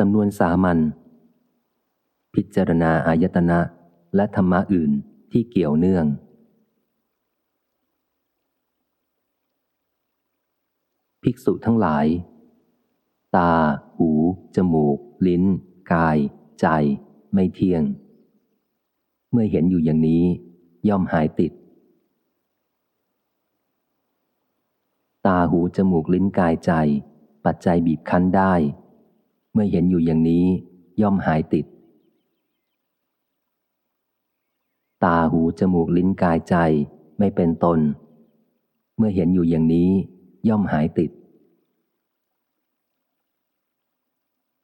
สำนวนสามัญพิจารณาอายตนะและธรรมะอื่นที่เกี่ยวเนื่อง ภิกษุทั้งหลาย ตา หู จมูก ลิ้น กาย ใจ ไม่เที่ยง เมื่อเห็นอยู่อย่างนี้ย่อมหายติด ตา หู จมูก ลิ้น กาย ใจ ปัจจัยบีบคั้นได้ เมื่อเห็นอยู่อย่างนี้ย่อมหายติด ตาหูจมูกลิ้นกายใจไม่เป็นตน เมื่อเห็นอยู่อย่างนี้ย่อมหายติด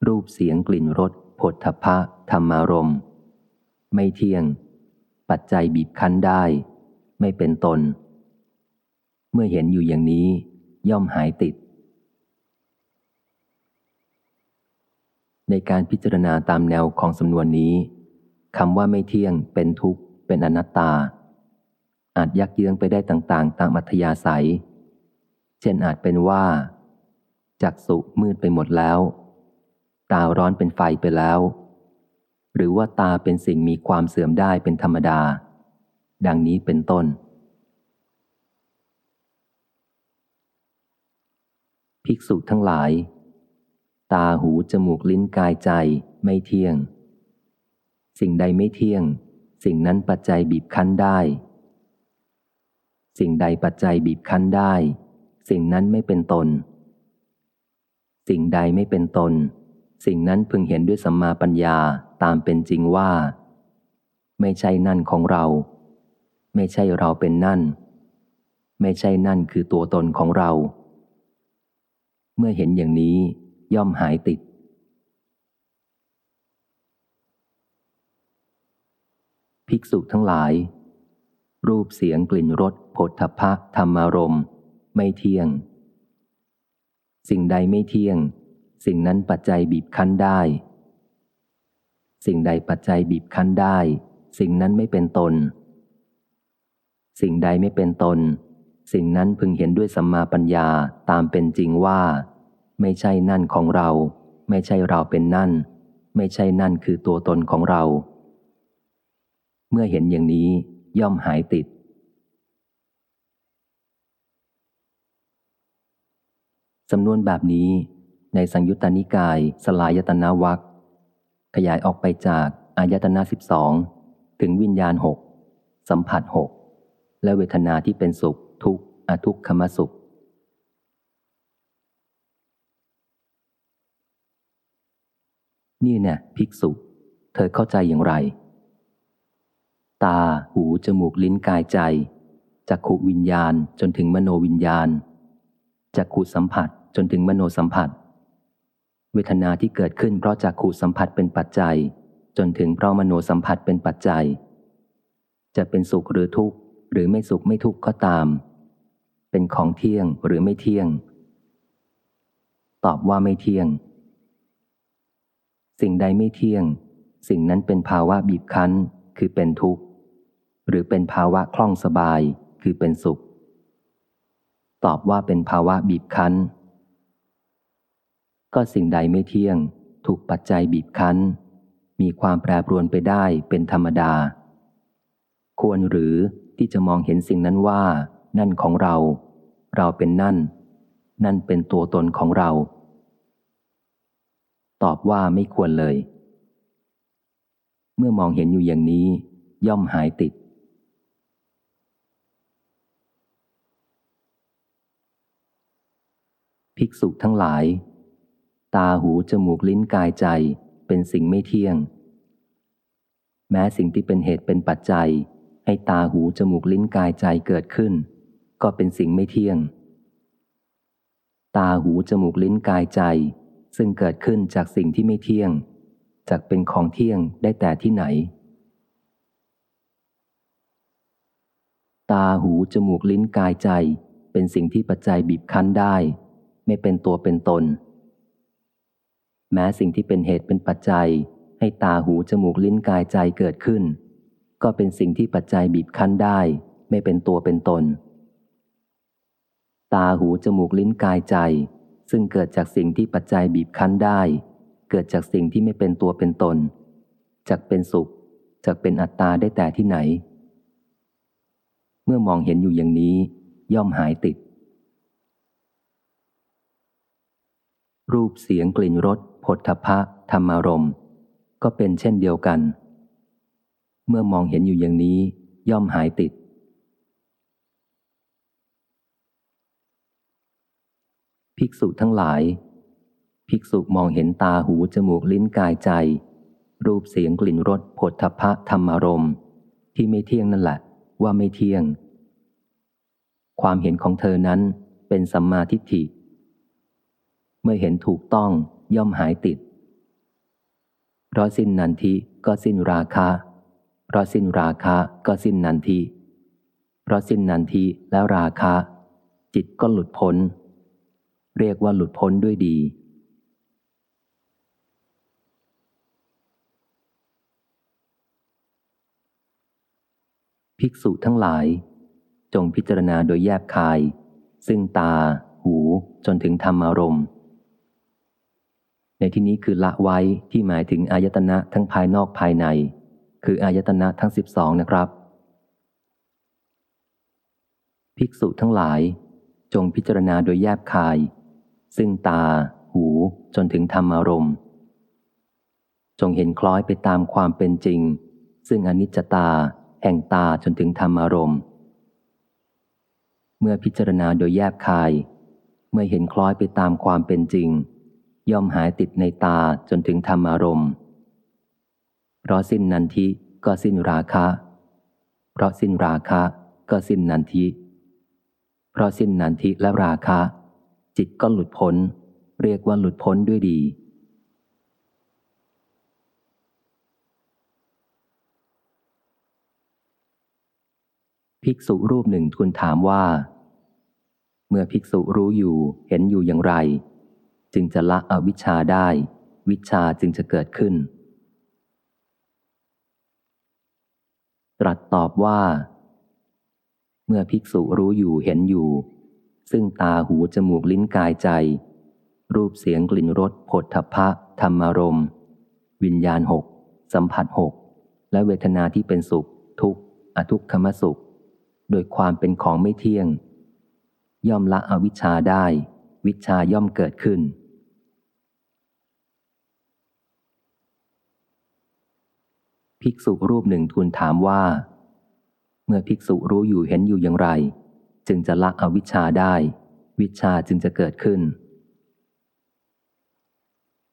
รูปเสียงกลิ่นรสผลทพะธรรมารมไม่เที่ยง ปัจจัยบีบคั้นได้ ไม่เป็นตน เมื่อเห็นอยู่อย่างนี้ย่อมหายติด ในการพิจารณาตามแนวของสำนวนนี้คำว่าไม่เที่ยง เป็นทุกข์ เป็นอนัตตา อาจยักเยื้องไปได้ต่างๆ ตามอัธยาศัย เช่นอาจเป็นว่า จักสุมืดไปหมดแล้ว ตาร้อนเป็นไฟไปแล้ว หรือว่าตาเป็นสิ่งมีความเสื่อมได้เป็นธรรมดา ดังนี้เป็นต้น ภิกษุทั้งหลาย ตาหูจมูกลิ้นกายใจไม่เที่ยง สิ่งใดไม่เที่ยง สิ่งนั้นปัจจัยบีบคั้นได้ สิ่งใดปัจจัยบีบคั้นได้ สิ่งนั้นไม่เป็นตน สิ่งใดไม่เป็นตน สิ่งนั้นพึงเห็นด้วยสัมมาปัญญาตามเป็นจริงว่า ไม่ใช่นั่นของเรา ไม่ใช่เราเป็นนั่น ไม่ใช่นั่นคือตัวตนของเรา เมื่อเห็นอย่างนี้ ย่อมหายติด ภิกษุทั้งหลาย รูปเสียงกลิ่นรสผลทพะธรรมารมไม่เที่ยง สิ่งใดไม่เที่ยง สิ่งนั้นปัจจัยบีบคั้นได้ สิ่งใดปัจจัยบีบคั้นได้ สิ่งนั้นไม่เป็นตน สิ่งใดไม่เป็นตน สิ่งนั้นพึงเห็นด้วยสัมมาปัญญาตามเป็นจริงว่า ไม่ใช่นั่นของเรา ไม่ใช่เราเป็นนั่น ไม่ใช่นั่นคือตัวตนของเรา เมื่อเห็นอย่างนี้ย่อมหายติด สำนวนแบบนี้ในสังยุตตานิกาย สลายตนาวัคขยายออกไปจากอายตนาสิบสองถึงวิญญาณหกสัมผัสหกและเวทนาที่เป็นสุขทุกข์อทุกขมสุข นี่เนี่ยภิกษุ เธอเข้าใจอย่างไร ตา หู จมูก ลิ้น กายใจจักขุวิญญาณจนถึงมโนวิญญาณจักขุสัมผัสจนถึงมโนสัมผัส เวทนาที่เกิดขึ้นเพราะจักขุสัมผัสเป็นปัจจัย จนถึงเพราะมโนสัมผัสเป็นปัจจัย จะเป็นสุขหรือทุกข์หรือไม่สุขไม่ทุกข์ก็ตาม เป็นของเที่ยงหรือไม่เที่ยง ตอบว่าไม่เที่ยง สิ่งใดไม่เที่ยง สิ่งนั้นเป็นภาวะบีบคั้น คือเป็นทุกข์ หรือเป็นภาวะคล่องสบาย คือเป็นสุข ตอบว่าเป็นภาวะบีบคั้น ก็สิ่งใดไม่เที่ยง ถูกปัจจัยบีบคั้น มีความแปรปรวนไปได้เป็นธรรมดา ควรหรือที่จะมองเห็นสิ่งนั้นว่า นั่นของเรา เราเป็นนั่น นั่นเป็นตัวตนของเรา ตอบว่าไม่ควรเลย เมื่อมองเห็นอยู่อย่างนี้ ย่อมหายติด ภิกษุทั้งหลาย ตาหูจมูกลิ้นกายใจเป็นสิ่งไม่เที่ยง แม้สิ่งที่เป็นเหตุเป็นปัจจัย ให้ตาหูจมูกลิ้นกายใจเกิดขึ้น ก็เป็นสิ่งไม่เที่ยง ตาหูจมูกลิ้นกายใจ ซึ่งเกิดขึ้นจากสิ่งที่ไม่เที่ยง จากเป็นของเที่ยงได้แต่ที่ไหน ตาหู จมูกลิ้นกายใจ เป็นสิ่งที่ปัจจัยบีบคั้นได้ ไม่เป็นตัวเป็นตน แม้สิ่งที่เป็นเหตุเป็นปัจจัย ให้ตาหู จมูกลิ้นกายใจเกิดขึ้น ก็เป็นสิ่งที่ปัจจัยบีบคั้นได้ ไม่เป็นตัวเป็นตน ตาหู จมูกลิ้นกายใจ ซึ่งเกิดจากสิ่งที่ปัจจัยบีบคั้นได้ เกิดจากสิ่งที่ไม่เป็นตัวเป็นตนจากเป็นสุขจากเป็นอัตตาได้แต่ที่ไหน เมื่อมองเห็นอยู่อย่างนี้ ย่อมหายติด รูปเสียงกลิ่นรสผลทพะธรรมารมณ์ก็เป็นเช่นเดียวกัน เมื่อมองเห็นอยู่อย่างนี้ ย่อมหายติด ภิกษุทั้งหลาย ภิกษุมองเห็นตาหูจมูกลิ้นกายใจ รูปเสียงกลิ่นรสผลทพะธรรมารมณ์ที่ไม่เที่ยงนั่นแหละ ว่าไม่เที่ยง ความเห็นของเธอนั้นเป็นสัมมาทิฏฐิ เมื่อเห็นถูกต้องย่อมหายติด เพราะสิ้นนันทิก็สิ้นราคะ เพราะสิ้นราคะก็สิ้นนันทิ เพราะสิ้นนันทิแล้วราคะ จิตก็หลุดพ้น เรียกว่าหลุดพ้นด้วยดี ภิกษุทั้งหลาย จงพิจารณาโดยแยบคาย ซึ่งตา หู จนถึงธรรมารมณ์ ในที่นี้คือละไว้ที่หมายถึงอายตนะทั้งภายนอกภายใน คืออายตนะทั้งสิบสองนะครับ ภิกษุทั้งหลายจงพิจารณาโดยแยบคาย ซึ่งตา หูจนถึงธรรมารมณ์ จงเห็นคล้อยไปตามความเป็นจริง ซึ่งอนิจจตา แห่งตาจนถึงธรรมารมณ์ เมื่อพิจารณาโดยแยบคาย เมื่อเห็นคล้อยไปตามความเป็นจริง ย่อมหายติดในตาจนถึงธรรมารมณ์ เพราะสิ้นนันทิก็สิ้นราคะ เพราะสิ้นราคะก็สิ้นนันทิ เพราะสิ้นนันทิและราคะ จิตก็หลุดพ้น เรียกว่าหลุดพ้นด้วยดี ภิกษุรูปหนึ่งทูลถามว่า เมื่อภิกษุรู้อยู่เห็นอยู่อย่างไร จึงจะละอวิชชาได้ วิชาจึงจะเกิดขึ้น ตรัสตอบว่า เมื่อภิกษุรู้อยู่เห็นอยู่ ซึ่งตาหูจมูกลิ้นกายใจ รูปเสียงกลิ่นรสผลทพะ ธรรมารมวิญญาณหกสัมผัสหกและเวทนาที่เป็นสุข ทุกข์อทุกขมสุข โดยความเป็นของไม่เที่ยง ย่อมละอวิชชาได้ วิชาย่อมเกิดขึ้น ภิกษุรูปหนึ่งทูลถามว่า เมื่อภิกษุรู้อยู่เห็นอยู่อย่างไร จึงจะละอวิชชาได้ วิชาจึงจะเกิดขึ้น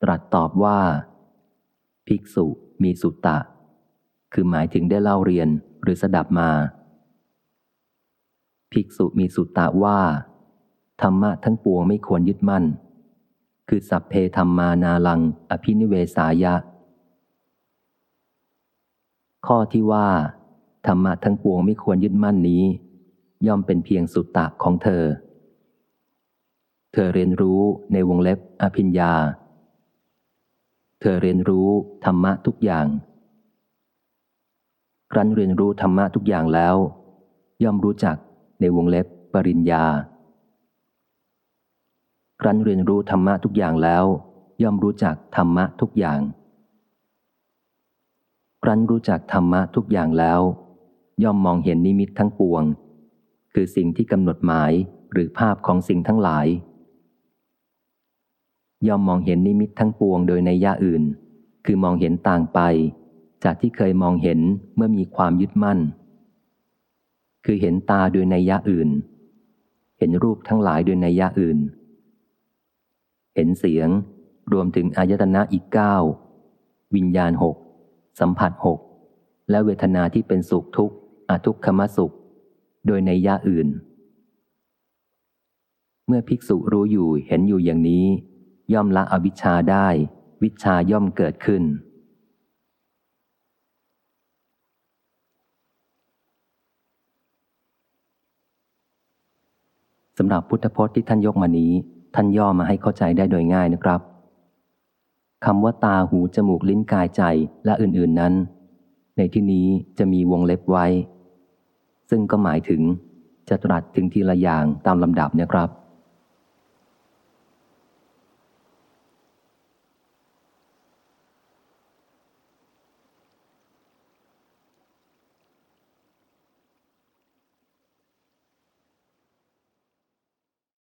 ตรัสตอบว่า ภิกษุมีสุตตะ คือหมายถึงได้เล่าเรียนหรือสดับมา ภิกษุมีสุตตะว่า ธรรมะทั้งปวงไม่ควรยึดมั่น คือสัพเพธรรมานาลัง อภินิเวสายะ ข้อที่ว่า ธรรมะทั้งปวงไม่ควรยึดมั่นนี้ ย่อมเป็นเพียงสุตตะของเธอ เธอเรียนรู้ในวงเล็บอภิญญา เธอเรียนรู้ธรรมะทุกอย่าง ครั้นเรียนรู้ธรรมะทุกอย่างแล้ว ย่อมรู้จักในวงเล็บปริญญา ครั้นเรียนรู้ธรรมะทุกอย่างแล้ว ย่อมรู้จักธรรมะทุกอย่าง ครั้นรู้จักธรรมะทุกอย่างแล้ว ย่อมมองเห็นนิมิตทั้งปวง คือสิ่งที่กำหนดหมายหรือภาพของสิ่งทั้งหลาย ย่อมมองเห็นนิมิตทั้งปวงโดยในยะอื่น คือมองเห็นต่างไป จากที่เคยมองเห็นเมื่อมีความยึดมั่น คือเห็นตาโดยในยะอื่น เห็นรูปทั้งหลายโดยในยะอื่น เห็นเสียงรวมถึงอายตนะอีกเก้าวิญญาณหกสัมผัสหกและเวทนาที่เป็นสุขทุกข์อทุกขมสุข โดยในยะอื่น เมื่อภิกษุรู้อยู่เห็นอยู่อย่างนี้ ย่อมละอวิชชาได้ วิชาย่อมเกิดขึ้น สำหรับพุทธพจน์ที่ท่านยกมานี้ ท่านย่อมาให้เข้าใจได้โดยง่ายนะครับคำว่าตาหูจมูกลิ้นกายใจและอื่นๆนั้น ในที่นี้จะมีวงเล็บไว้ ซึ่งก็หมายถึงจะตรัสถึงทีละอย่างตามลำดับนะครับ